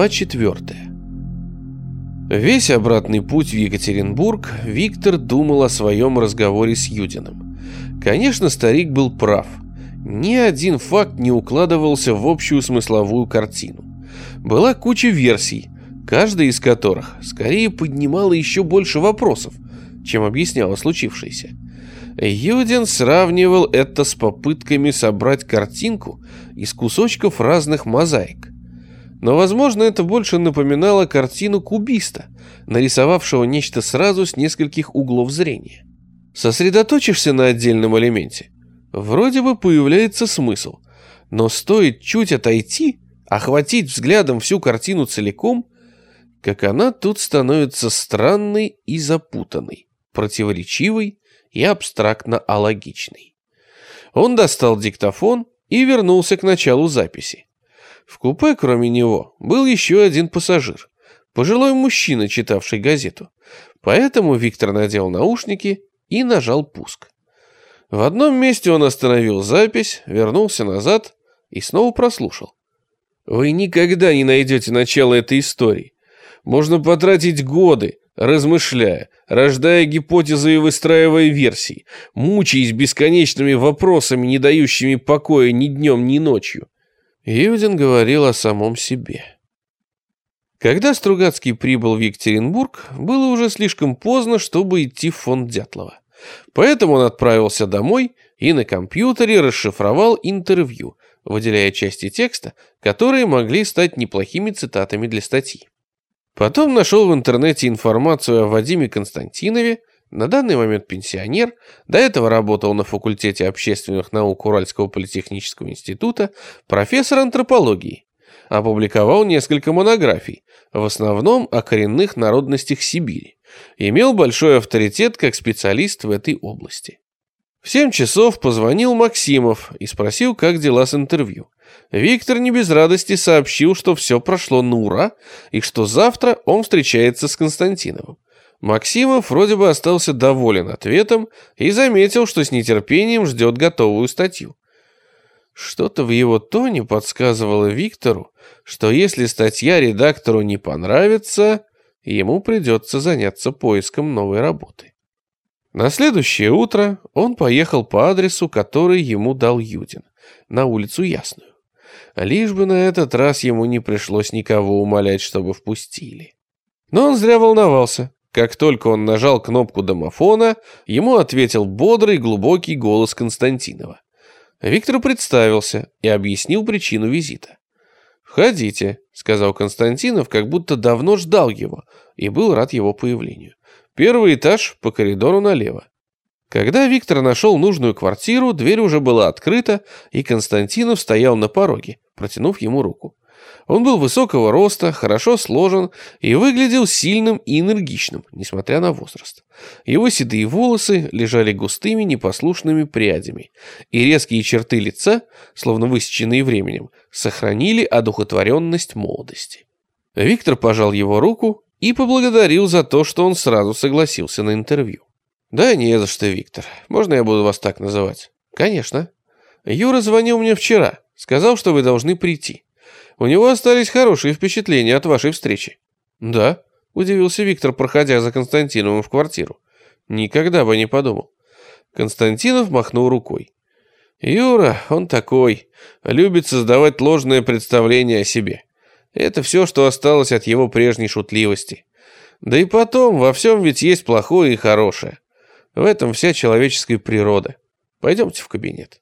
Глава 4. Весь обратный путь в Екатеринбург Виктор думал о своем разговоре с Юдиным. Конечно, старик был прав. Ни один факт не укладывался в общую смысловую картину. Была куча версий, каждая из которых скорее поднимала еще больше вопросов, чем объясняла случившееся. Юдин сравнивал это с попытками собрать картинку из кусочков разных мозаик. Но, возможно, это больше напоминало картину кубиста, нарисовавшего нечто сразу с нескольких углов зрения. Сосредоточишься на отдельном элементе, вроде бы появляется смысл, но стоит чуть отойти, охватить взглядом всю картину целиком, как она тут становится странной и запутанной, противоречивой и абстрактно-алогичной. Он достал диктофон и вернулся к началу записи. В купе, кроме него, был еще один пассажир, пожилой мужчина, читавший газету. Поэтому Виктор надел наушники и нажал пуск. В одном месте он остановил запись, вернулся назад и снова прослушал. Вы никогда не найдете начало этой истории. Можно потратить годы, размышляя, рождая гипотезы и выстраивая версии, мучаясь бесконечными вопросами, не дающими покоя ни днем, ни ночью. Юдин говорил о самом себе. Когда Стругацкий прибыл в Екатеринбург, было уже слишком поздно, чтобы идти в фонд Дятлова. Поэтому он отправился домой и на компьютере расшифровал интервью, выделяя части текста, которые могли стать неплохими цитатами для статьи. Потом нашел в интернете информацию о Вадиме Константинове, на данный момент пенсионер, до этого работал на факультете общественных наук Уральского политехнического института, профессор антропологии. Опубликовал несколько монографий, в основном о коренных народностях Сибири. Имел большой авторитет как специалист в этой области. В 7 часов позвонил Максимов и спросил, как дела с интервью. Виктор не без радости сообщил, что все прошло на ура и что завтра он встречается с Константиновым. Максимов вроде бы остался доволен ответом и заметил, что с нетерпением ждет готовую статью. Что-то в его тоне подсказывало Виктору, что если статья редактору не понравится, ему придется заняться поиском новой работы. На следующее утро он поехал по адресу, который ему дал Юдин, на улицу Ясную. Лишь бы на этот раз ему не пришлось никого умолять, чтобы впустили. Но он зря волновался. Как только он нажал кнопку домофона, ему ответил бодрый глубокий голос Константинова. Виктор представился и объяснил причину визита. «Входите», — сказал Константинов, как будто давно ждал его и был рад его появлению. «Первый этаж по коридору налево». Когда Виктор нашел нужную квартиру, дверь уже была открыта, и Константинов стоял на пороге, протянув ему руку. Он был высокого роста, хорошо сложен и выглядел сильным и энергичным, несмотря на возраст. Его седые волосы лежали густыми непослушными прядями, и резкие черты лица, словно высеченные временем, сохранили одухотворенность молодости. Виктор пожал его руку и поблагодарил за то, что он сразу согласился на интервью. «Да не за что, Виктор. Можно я буду вас так называть?» «Конечно. Юра звонил мне вчера. Сказал, что вы должны прийти. У него остались хорошие впечатления от вашей встречи». «Да», — удивился Виктор, проходя за Константиновым в квартиру. «Никогда бы не подумал». Константинов махнул рукой. «Юра, он такой, любит создавать ложное представление о себе. Это все, что осталось от его прежней шутливости. Да и потом, во всем ведь есть плохое и хорошее. В этом вся человеческая природа. Пойдемте в кабинет».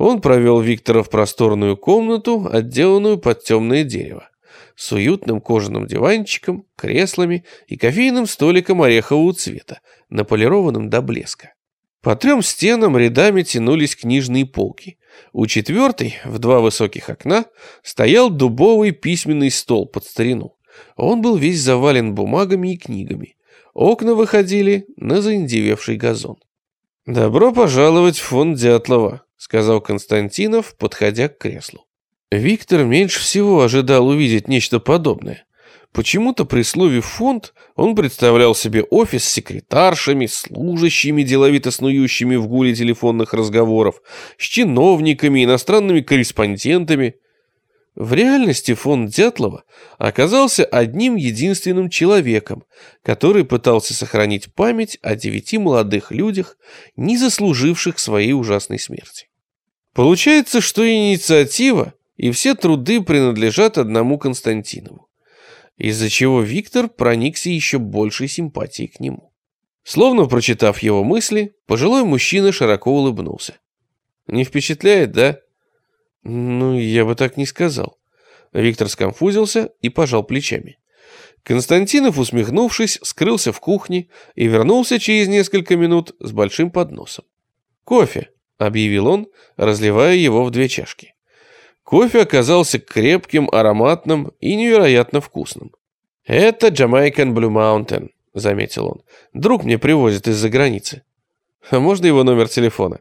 Он провел Виктора в просторную комнату, отделанную под темное дерево, с уютным кожаным диванчиком, креслами и кофейным столиком орехового цвета, наполированным до блеска. По трем стенам рядами тянулись книжные полки. У четвертой, в два высоких окна, стоял дубовый письменный стол под старину. Он был весь завален бумагами и книгами. Окна выходили на заиндевевший газон. «Добро пожаловать в фонд Дятлова», сказал Константинов, подходя к креслу. Виктор меньше всего ожидал увидеть нечто подобное. Почему-то при слове «фонд» он представлял себе офис с секретаршами, служащими, деловито снующими в гуле телефонных разговоров, с чиновниками, иностранными корреспондентами. В реальности фон Дятлова оказался одним единственным человеком, который пытался сохранить память о девяти молодых людях, не заслуживших своей ужасной смерти. Получается, что инициатива и все труды принадлежат одному Константинову, из-за чего Виктор проникся еще большей симпатией к нему. Словно прочитав его мысли, пожилой мужчина широко улыбнулся. «Не впечатляет, да?» «Ну, я бы так не сказал». Виктор сконфузился и пожал плечами. Константинов, усмехнувшись, скрылся в кухне и вернулся через несколько минут с большим подносом. «Кофе», — объявил он, разливая его в две чашки. Кофе оказался крепким, ароматным и невероятно вкусным. «Это Jamaican Blue Mountain», — заметил он. «Друг мне привозит из-за границы. А можно его номер телефона?»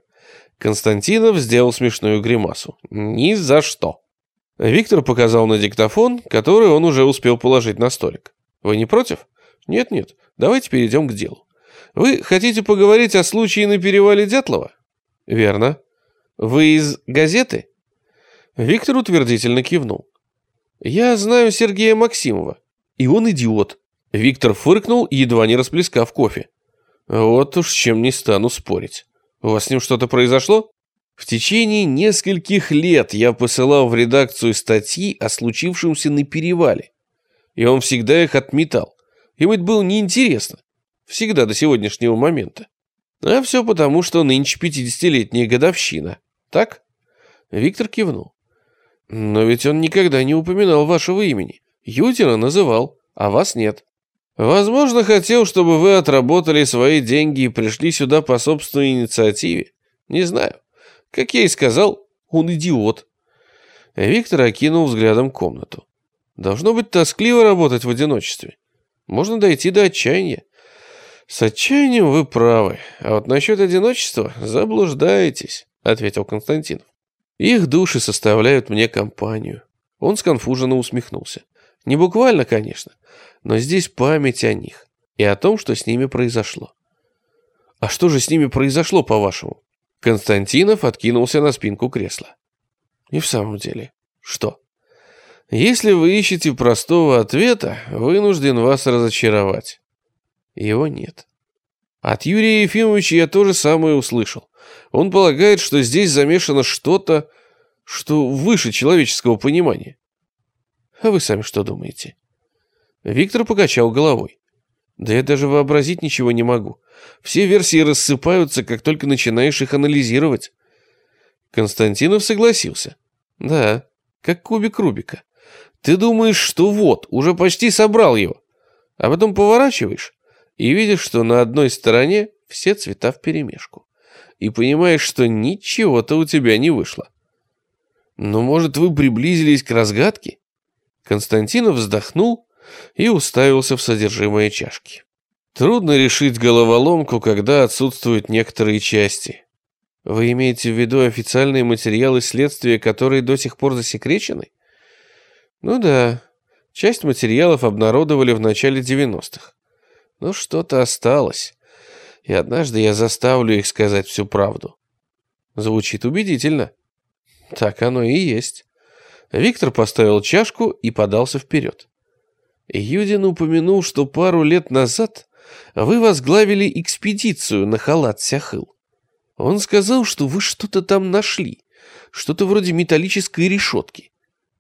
Константинов сделал смешную гримасу. «Ни за что». Виктор показал на диктофон, который он уже успел положить на столик. «Вы не против?» «Нет-нет, давайте перейдем к делу. Вы хотите поговорить о случае на перевале Дятлова?» «Верно. Вы из газеты?» Виктор утвердительно кивнул. «Я знаю Сергея Максимова, и он идиот». Виктор фыркнул, едва не расплескав кофе. «Вот уж чем не стану спорить». У вас с ним что-то произошло? В течение нескольких лет я посылал в редакцию статьи о случившемся на перевале. И он всегда их отметал. Ему это было неинтересно. Всегда до сегодняшнего момента. А все потому, что нынче пятидесятилетняя годовщина. Так? Виктор кивнул. Но ведь он никогда не упоминал вашего имени. Ютина называл, а вас нет. Возможно, хотел, чтобы вы отработали свои деньги и пришли сюда по собственной инициативе. Не знаю. Как я и сказал, он идиот. Виктор окинул взглядом комнату. Должно быть тоскливо работать в одиночестве. Можно дойти до отчаяния. С отчаянием вы правы, а вот насчет одиночества заблуждаетесь, ответил Константинов. Их души составляют мне компанию. Он сконфуженно усмехнулся. Не буквально, конечно, но здесь память о них и о том, что с ними произошло. А что же с ними произошло, по-вашему? Константинов откинулся на спинку кресла. И в самом деле, что? Если вы ищете простого ответа, вынужден вас разочаровать. Его нет. От Юрия Ефимовича я то же самое услышал. Он полагает, что здесь замешано что-то, что выше человеческого понимания. А вы сами что думаете? Виктор покачал головой. Да я даже вообразить ничего не могу. Все версии рассыпаются, как только начинаешь их анализировать. Константинов согласился. Да, как кубик Рубика. Ты думаешь, что вот, уже почти собрал его. А потом поворачиваешь и видишь, что на одной стороне все цвета вперемешку. И понимаешь, что ничего-то у тебя не вышло. Но, может, вы приблизились к разгадке? Константинов вздохнул и уставился в содержимое чашки. Трудно решить головоломку, когда отсутствуют некоторые части. Вы имеете в виду официальные материалы следствия, которые до сих пор засекречены? Ну да, часть материалов обнародовали в начале 90-х. Но что-то осталось. И однажды я заставлю их сказать всю правду. Звучит убедительно. Так оно и есть. Виктор поставил чашку и подался вперед. Юдин упомянул, что пару лет назад вы возглавили экспедицию на Халат-Сяхыл. Он сказал, что вы что-то там нашли, что-то вроде металлической решетки.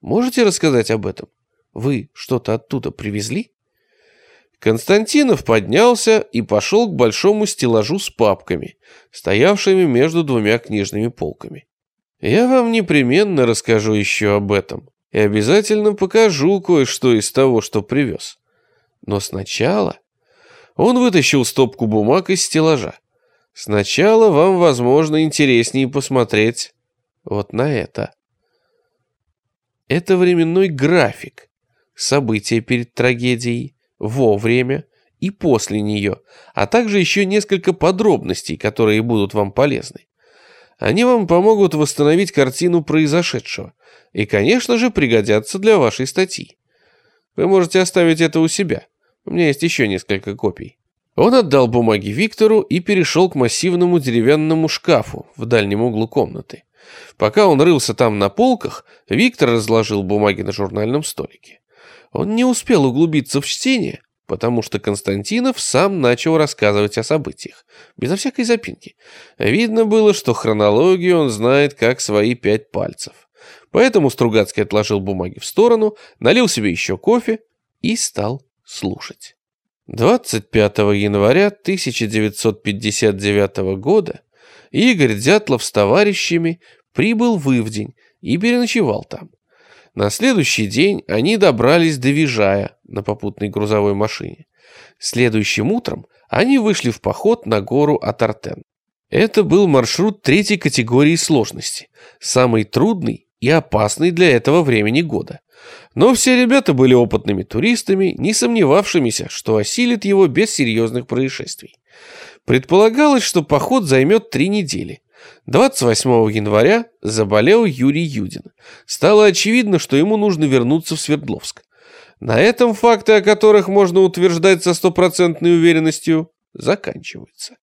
Можете рассказать об этом? Вы что-то оттуда привезли? Константинов поднялся и пошел к большому стеллажу с папками, стоявшими между двумя книжными полками. Я вам непременно расскажу еще об этом и обязательно покажу кое-что из того, что привез. Но сначала... Он вытащил стопку бумаг из стеллажа. Сначала вам, возможно, интереснее посмотреть вот на это. Это временной график. События перед трагедией, вовремя и после нее, а также еще несколько подробностей, которые будут вам полезны. Они вам помогут восстановить картину произошедшего и, конечно же, пригодятся для вашей статьи. Вы можете оставить это у себя. У меня есть еще несколько копий. Он отдал бумаги Виктору и перешел к массивному деревянному шкафу в дальнем углу комнаты, Пока он рылся там на полках, Виктор разложил бумаги на журнальном столике. Он не успел углубиться в чтение, потому что Константинов сам начал рассказывать о событиях, безо всякой запинки. Видно было, что хронологию он знает как свои пять пальцев. Поэтому Стругацкий отложил бумаги в сторону, налил себе еще кофе и стал слушать. 25 января 1959 года Игорь Дятлов с товарищами прибыл в Ивдень и переночевал там. На следующий день они добрались до Вижая на попутной грузовой машине. Следующим утром они вышли в поход на гору Атартен. Это был маршрут третьей категории сложности, самый трудный и опасный для этого времени года. Но все ребята были опытными туристами, не сомневавшимися, что осилят его без серьезных происшествий. Предполагалось, что поход займет три недели. 28 января заболел Юрий Юдин. Стало очевидно, что ему нужно вернуться в Свердловск. На этом факты, о которых можно утверждать со стопроцентной уверенностью, заканчиваются.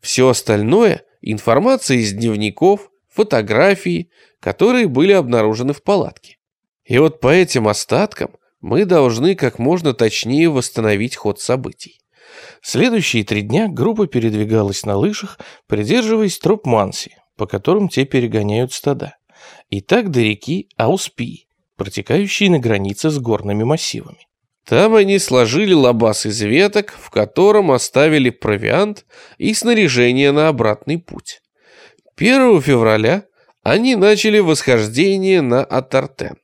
Все остальное – информация из дневников, фотографии, которые были обнаружены в палатке. И вот по этим остаткам мы должны как можно точнее восстановить ход событий. Следующие три дня группа передвигалась на лыжах, придерживаясь троп Манси, по которым те перегоняют стада. И так до реки Ауспи, протекающей на границе с горными массивами. Там они сложили лабаз из веток, в котором оставили провиант и снаряжение на обратный путь. 1 февраля они начали восхождение на Отортен.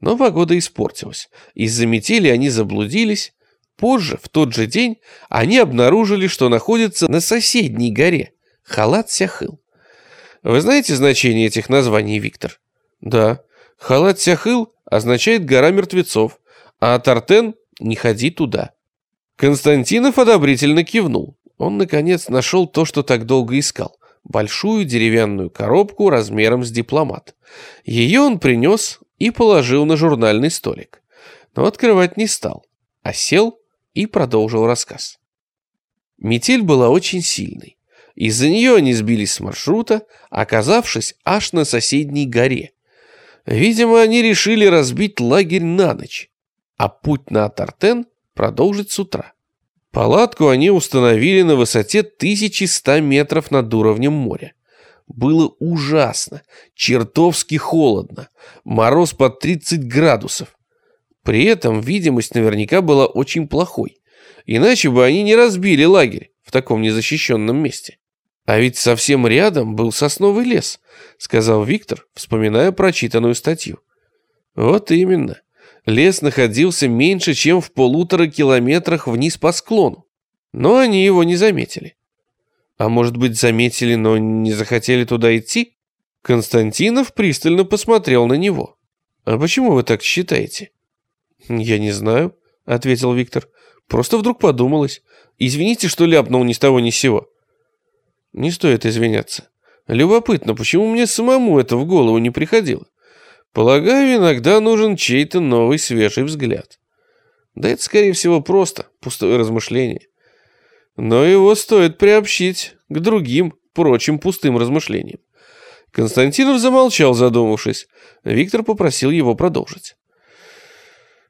Но погода испортилась. Из-за метели они заблудились. Позже, в тот же день, они обнаружили, что находятся на соседней горе – Халат-Сяхыл. Вы знаете значение этих названий, Виктор? Да. Халат-Сяхыл означает «гора мертвецов», Отортен – «не ходи туда». Константинов одобрительно кивнул. Он, наконец, нашел то, что так долго искал – большую деревянную коробку размером с дипломат. Ее он принес и положил на журнальный столик. Но открывать не стал, а сел и продолжил рассказ. Метель была очень сильной. Из-за нее они сбились с маршрута, оказавшись аж на соседней горе. Видимо, они решили разбить лагерь на ночь, а путь на Тартен продолжить с утра. Палатку они установили на высоте 1100 метров над уровнем моря. Было ужасно, чертовски холодно, мороз под 30 градусов. При этом видимость наверняка была очень плохой, иначе бы они не разбили лагерь в таком незащищенном месте. А ведь совсем рядом был сосновый лес, сказал Виктор, вспоминая прочитанную статью. Вот именно. Лес находился меньше, чем в полутора километрах вниз по склону. Но они его не заметили. А может быть, заметили, но не захотели туда идти? Константинов пристально посмотрел на него. А почему вы так считаете? Я не знаю, ответил Виктор. Просто вдруг подумалось. Извините, что ляпнул ни с того ни с сего. Не стоит извиняться. Любопытно, почему мне самому это в голову не приходило? Полагаю, иногда нужен чей-то новый свежий взгляд. Да это, скорее всего, просто пустое размышление но его стоит приобщить к другим, прочим пустым размышлениям. Константинов замолчал, задумавшись. Виктор попросил его продолжить.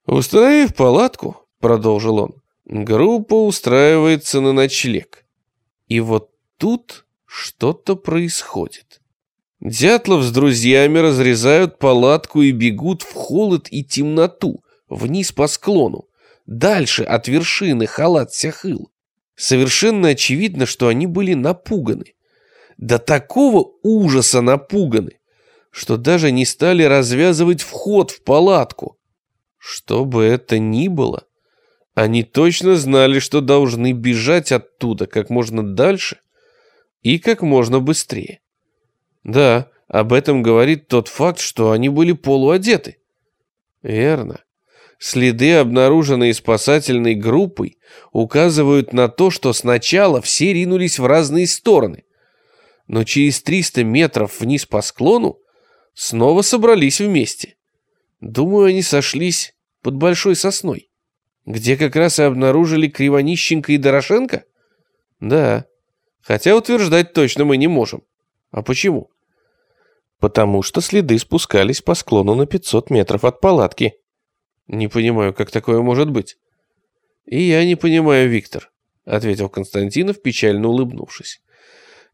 «Установив палатку», — продолжил он, — «группа устраивается на ночлег. И вот тут что-то происходит. Дятлов с друзьями разрезают палатку и бегут в холод и темноту, вниз по склону, дальше от вершины халат-сяхыл. Совершенно очевидно, что они были напуганы. До такого ужаса напуганы, что даже не стали развязывать вход в палатку. Что бы это ни было, они точно знали, что должны бежать оттуда как можно дальше и как можно быстрее. Да, об этом говорит тот факт, что они были полуодеты. Верно. Следы, обнаруженные спасательной группой, указывают на то, что сначала все ринулись в разные стороны, но через 300 метров вниз по склону снова собрались вместе. Думаю, они сошлись под большой сосной, где как раз и обнаружили Кривонищенко и Дорошенко? Да, хотя утверждать точно мы не можем. А почему? потому что следы спускались по склону на 500 метров от палатки. Не понимаю, как такое может быть. И я не понимаю, Виктор, ответил Константинов, печально улыбнувшись.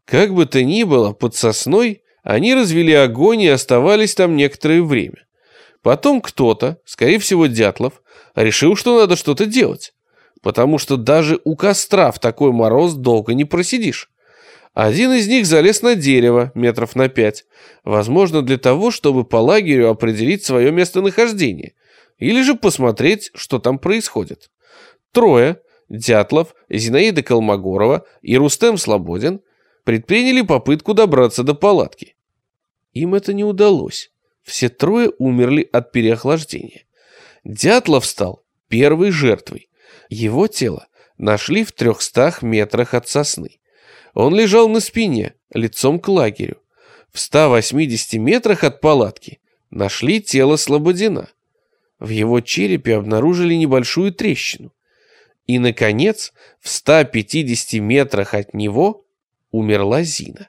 Как бы то ни было, под сосной они развели огонь и оставались там некоторое время. Потом кто-то, скорее всего Дятлов, решил, что надо что-то делать. Потому что даже у костра в такой мороз долго не просидишь. Один из них залез на дерево метров на пять, возможно, для того, чтобы по лагерю определить свое местонахождение, или же посмотреть, что там происходит. Трое, Дятлов, Зинаида Колмогорова и Рустем Слободин, предприняли попытку добраться до палатки. Им это не удалось. Все трое умерли от переохлаждения. Дятлов стал первой жертвой. Его тело нашли в трехстах метрах от сосны. Он лежал на спине, лицом к лагерю. В 180 метрах от палатки нашли тело Слободина. В его черепе обнаружили небольшую трещину. И, наконец, в 150 метрах от него умерла Зина.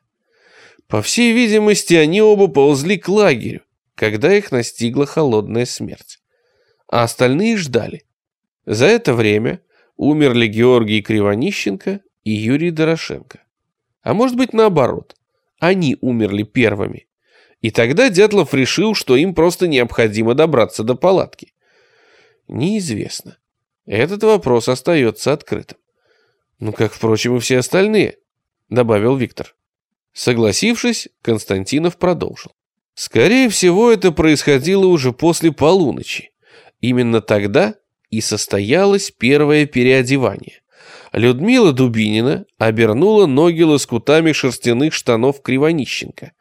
По всей видимости, они оба ползли к лагерю, когда их настигла холодная смерть. А остальные ждали. За это время умерли Георгий Кривонищенко и Юрий Дорошенко. А может быть наоборот. Они умерли первыми. И тогда Дятлов решил, что им просто необходимо добраться до палатки. Неизвестно. Этот вопрос остается открытым. Ну, как, впрочем, и все остальные, добавил Виктор. Согласившись, Константинов продолжил. Скорее всего, это происходило уже после полуночи. Именно тогда и состоялось первое переодевание. Людмила Дубинина обернула ноги лоскутами шерстяных штанов Кривонищенко.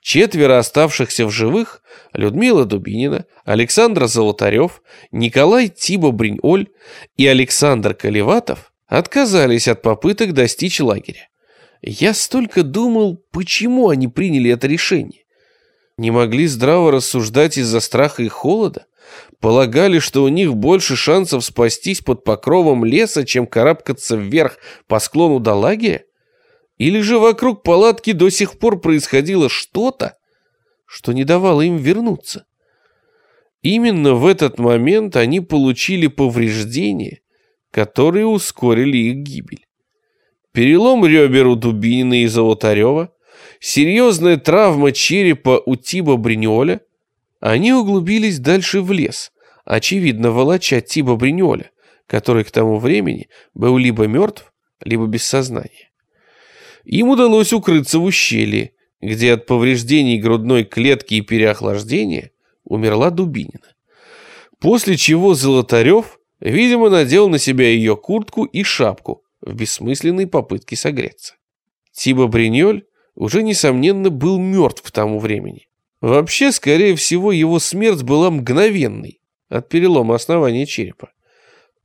Четверо оставшихся в живых – Людмила Дубинина, Александр Золотарев, Николай Тибо-Бриньоль и Александр Колеватов – отказались от попыток достичь лагеря. Я столько думал, почему они приняли это решение. Не могли здраво рассуждать из-за страха и холода? Полагали, что у них больше шансов спастись под покровом леса, чем карабкаться вверх по склону до лагеря? Или же вокруг палатки до сих пор происходило что-то, что не давало им вернуться? Именно в этот момент они получили повреждения, которые ускорили их гибель. Перелом ребер у Дубинина и Золотарева, серьезная травма черепа у Тиба Бриниоля – они углубились дальше в лес, очевидно волоча Тиба Бриньоля, который к тому времени был либо мертв, либо без сознания. Им удалось укрыться в ущелье, где от повреждений грудной клетки и переохлаждения умерла Дубинина. После чего Золотарев, видимо, надел на себя ее куртку и шапку в бессмысленной попытке согреться. Тиба Бриньоль уже, несомненно, был мертв к тому времени. Вообще, скорее всего, его смерть была мгновенной от перелома основания черепа.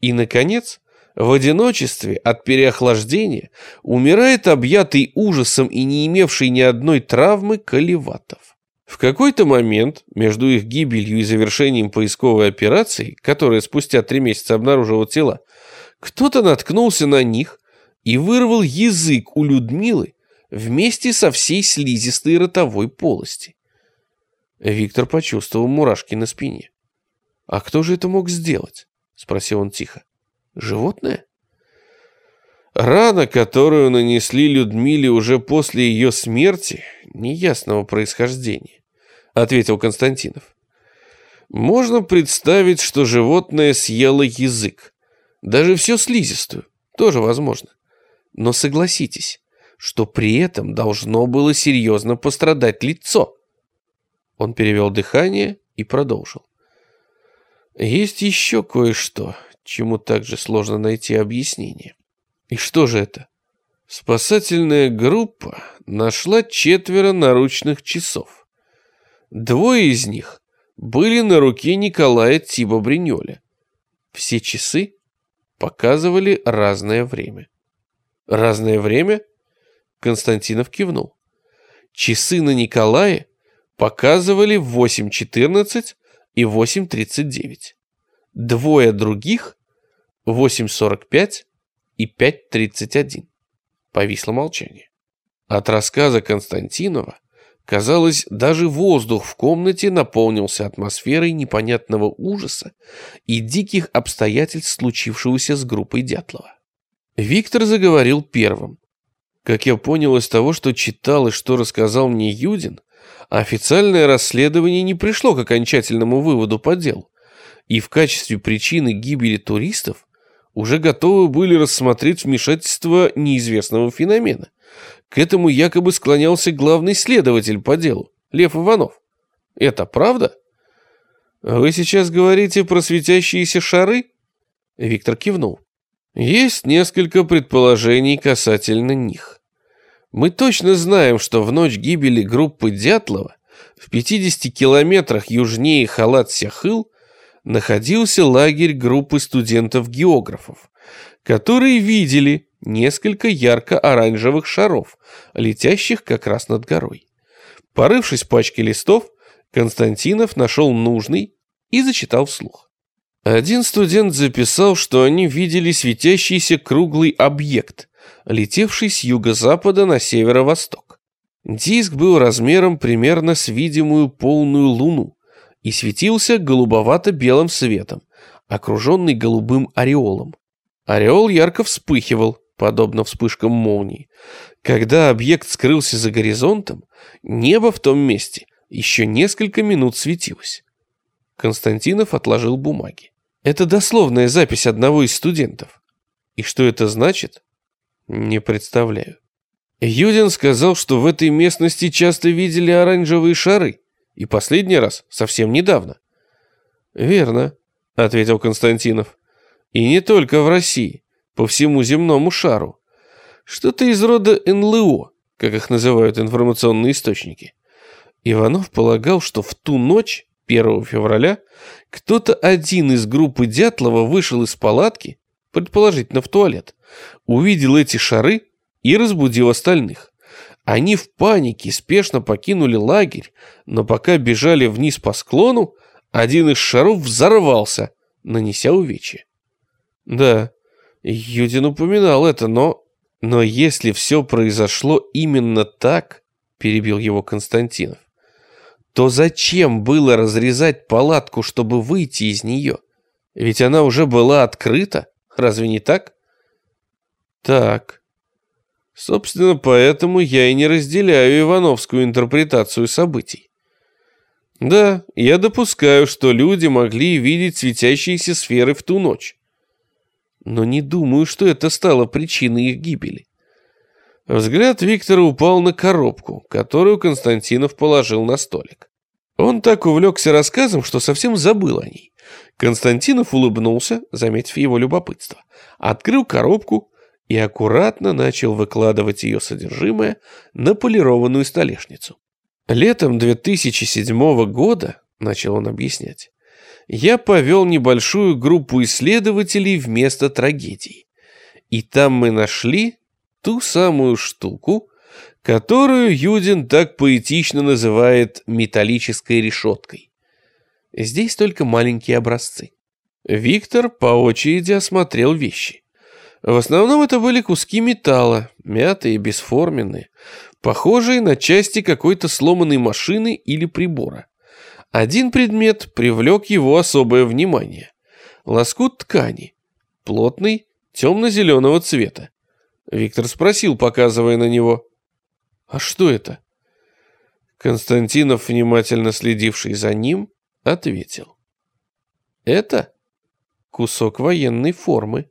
И, наконец, в одиночестве от переохлаждения умирает объятый ужасом и не имевший ни одной травмы Колеватов. В какой-то момент между их гибелью и завершением поисковой операции, которая спустя три месяца обнаружила тела, кто-то наткнулся на них и вырвал язык у Людмилы вместе со всей слизистой ротовой полости. Виктор почувствовал мурашки на спине. «А кто же это мог сделать?» — спросил он тихо. «Животное?» Рана, которую нанесли Людмиле уже после ее смерти, неясного происхождения, ответил Константинов. Можно представить, что животное съело язык. Даже все слизистую, тоже возможно. Но согласитесь, что при этом должно было серьезно пострадать лицо. Он перевел дыхание и продолжил. Есть еще кое-что, чему также сложно найти объяснение. И что же это? Спасательная группа нашла четверо наручных часов. Двое из них были на руке Николая Тиба Бриньоля. Все часы показывали разное время. Разное время? Константинов кивнул. Часы на Николае показывали 8.14 и 8.39. Двое других 8.45 и 5.31. Повисло молчание. От рассказа Константинова Казалось, даже воздух в комнате наполнился атмосферой непонятного ужаса и диких обстоятельств случившегося с группой Дятлова. Виктор заговорил первым. Как я понял из того, что читал и что рассказал мне Юдин, официальное расследование не пришло к окончательному выводу по делу, и в качестве причины гибели туристов уже готовы были рассмотреть вмешательство неизвестного феномена, к этому якобы склонялся главный следователь по делу, Лев Иванов. Это правда? Вы сейчас говорите про светящиеся шары? Виктор кивнул. Есть несколько предположений касательно них. Мы точно знаем, что в ночь гибели группы Дятлова в 50 километрах южнее Халат-Сяхыл находился лагерь группы студентов-географов, которые видели несколько ярко-оранжевых шаров, летящих как раз над горой. Порывшись в пачке листов, Константинов нашел нужный и зачитал вслух. Один студент записал, что они видели светящийся круглый объект, летевший с юго-запада на северо-восток. Диск был размером примерно с видимую полную луну и светился голубовато-белым светом, окруженный голубым ореолом. Ореол ярко вспыхивал, подобно вспышкам молний. Когда объект скрылся за горизонтом, небо в том месте еще несколько минут светилось. Константинов отложил бумаги. Это дословная запись одного из студентов. И что это значит? Не представляю. Юдин сказал, что в этой местности часто видели оранжевые шары, и последний раз совсем недавно. Верно, ответил Константинов. И не только в России по всему земному шару. Что-то из рода НЛО, как их называют информационные источники. Иванов полагал, что в ту ночь, 1 февраля, кто-то один из группы Дятлова вышел из палатки, предположительно в туалет, увидел эти шары и разбудил остальных. Они в панике спешно покинули лагерь, но пока бежали вниз по склону, один из шаров взорвался, нанеся увечья. Да, Юдин упоминал это, но... Но если все произошло именно так, перебил его Константинов, то зачем было разрезать палатку, чтобы выйти из нее? Ведь она уже была открыта, разве не так? Так. Собственно, поэтому я и не разделяю Ивановскую интерпретацию событий. Да, я допускаю, что люди могли видеть светящиеся сферы в ту ночь но не думаю, что это стало причиной их гибели. Взгляд Виктора упал на коробку, которую Константинов положил на столик. Он так увлекся рассказом, что совсем забыл о ней. Константинов улыбнулся, заметив его любопытство, открыл коробку и аккуратно начал выкладывать ее содержимое на полированную столешницу. Летом 2007 года, начал он объяснять, я повел небольшую группу исследователей вместо трагедии. И там мы нашли ту самую штуку, которую Юдин так поэтично называет металлической решеткой. Здесь только маленькие образцы. Виктор по очереди осмотрел вещи. В основном это были куски металла, мятые, бесформенные, похожие на части какой-то сломанной машины или прибора. Один предмет привлек его особое внимание. Лоскут ткани, плотный, темно-зеленого цвета. Виктор спросил, показывая на него. «А что это?» Константинов, внимательно следивший за ним, ответил. «Это кусок военной формы».